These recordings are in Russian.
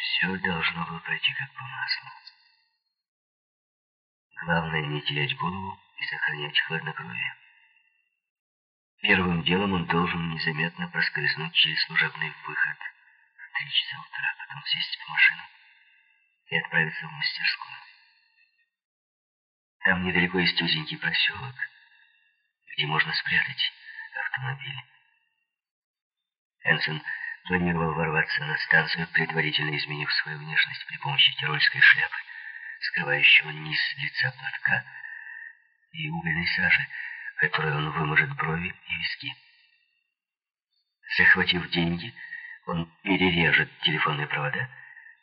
Все должно было пройти как по маслу. Главное не терять голову и сохранять хладнокровие. Первым делом он должен незаметно проскользнуть через служебный выход в три часа утра, потом сесть в машину и отправиться в мастерскую. Там недалеко есть узенький проселок, где можно спрятать автомобиль. Энсон планировал ворваться на станцию, предварительно изменив свою внешность при помощи тирольской шляпы, скрывающего низ лица платка, и угольной сажи, которой он выможет брови и виски. Захватив деньги, он перережет телефонные провода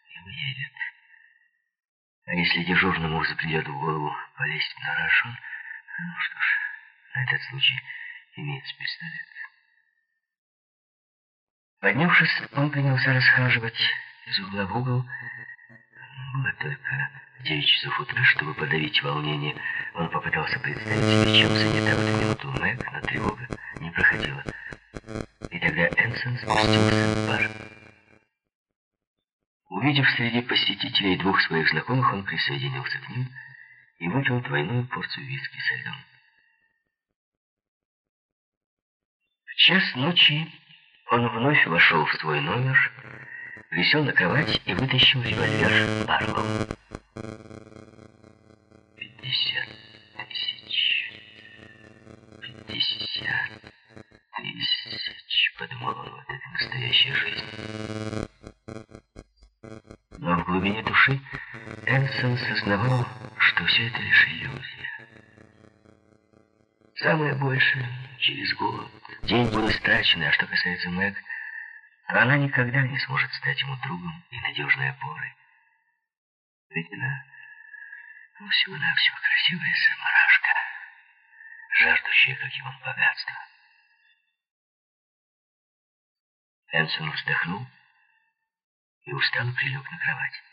и уедет. А если дежурному взбредет в голову полезть на рожон, ну что ж, на этот случай имеется пистолет. Поднявшись, он принялся расхаживать из угла в угол. Было только девять часов утра, чтобы подавить волнение. Он попытался представить себе, чем занята в эту минуту Мэг, но тревога не проходила. И тогда Энсон спустился в бар. Увидев среди посетителей двух своих знакомых, он присоединился к ним и выпил двойную порцию виски со льдом. В час ночи он вновь вошел в свой номер, присел на кровать и вытащил револьвер Барлоу. Пятьдесят тысяч. Пятьдесят тысяч, подумал он, вот это настоящая жизнь. Но в глубине души Энсон сознавал, что все это лишь. Самое большее через год. День был истрачен, а что касается Мэг, она никогда не сможет стать ему другом и надежной опорой. Ведь она ну, всего-навсего красивая самарашка, жаждущая, как и он, богатства. Энсон вздохнул и устало прилег на кровать.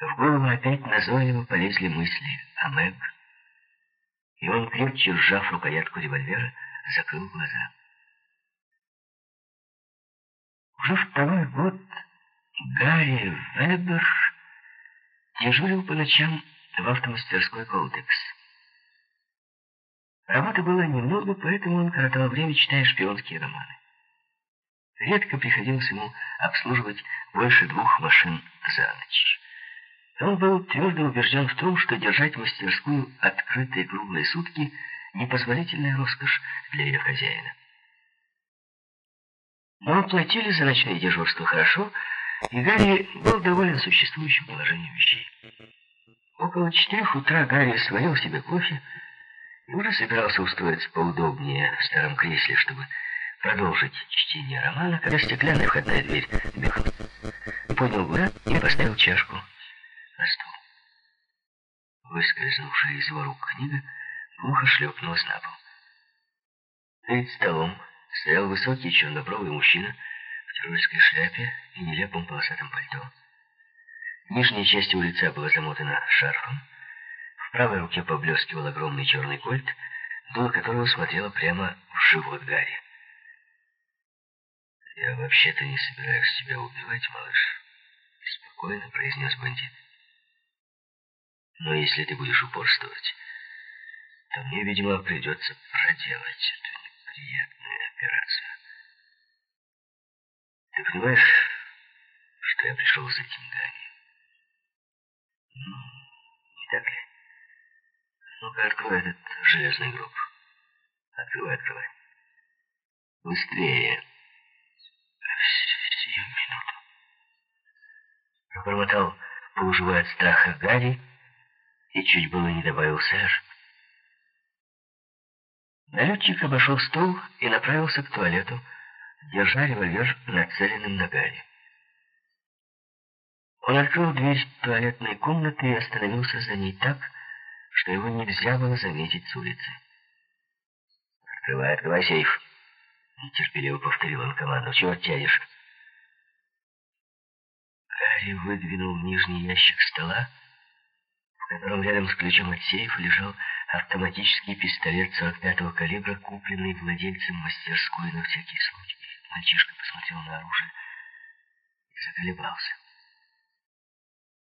В голову опять назойливо полезли мысли о Мэг, он, крепче сжав рукоятку револьвера, закрыл глаза. Уже второй год Гарри Вебер дежурил по ночам в автомастерской «Колдекс». Работы было немного, поэтому он коротал время, читая шпионские романы. Редко приходилось ему обслуживать больше двух машин за ночь. Он был твердо убежден в том, что держать мастерскую открытой круглые сутки – непозволительная роскошь для ее хозяина. Но платили за ночное дежурство хорошо, и Гарри был доволен существующим положением вещей. Около четырех утра Гарри сварил себе кофе и уже собирался устроиться поудобнее в старом кресле, чтобы продолжить чтение романа, когда стеклянная входная дверь бегала. Поднял глаза и поставил чашку на стол. Выскользнувшая из его рук книга глухо шлепнулась на пол. Перед столом стоял высокий чернобровый мужчина в тюркской шляпе и нелепом полосатом пальто. Нижняя часть его лица была замотана шарфом. В правой руке поблескивал огромный черный кольт, дуло которого смотрело прямо в живот Гарри. «Я вообще-то не собираюсь тебя убивать, малыш», — спокойно произнес бандит. «Но если ты будешь упорствовать, то мне, видимо, придется проделать эту неприятную операцию. Ты понимаешь, что я пришел за деньгами? Ну, не так ли? Ну-ка, открой этот железный гроб. Открывай, открывай. Быстрее. Сию минуту. Пробормотал, полуживая от страха Гарри, и чуть было не добавил сэр. Налетчик обошел стол и направился к туалету, держа револьвер нацеленным на Гарри. Он открыл дверь туалетной комнаты и остановился за ней так, что его нельзя было заметить с улицы. «Открывай, открывай сейф!» Нетерпеливо повторил он команду. «Чего тянешь?» Гарри выдвинул нижний ящик стола, котором рядом с ключом от сейфа лежал автоматический пистолет 45-го калибра, купленный владельцем мастерской на всякий случай. Мальчишка посмотрел на оружие и заколебался.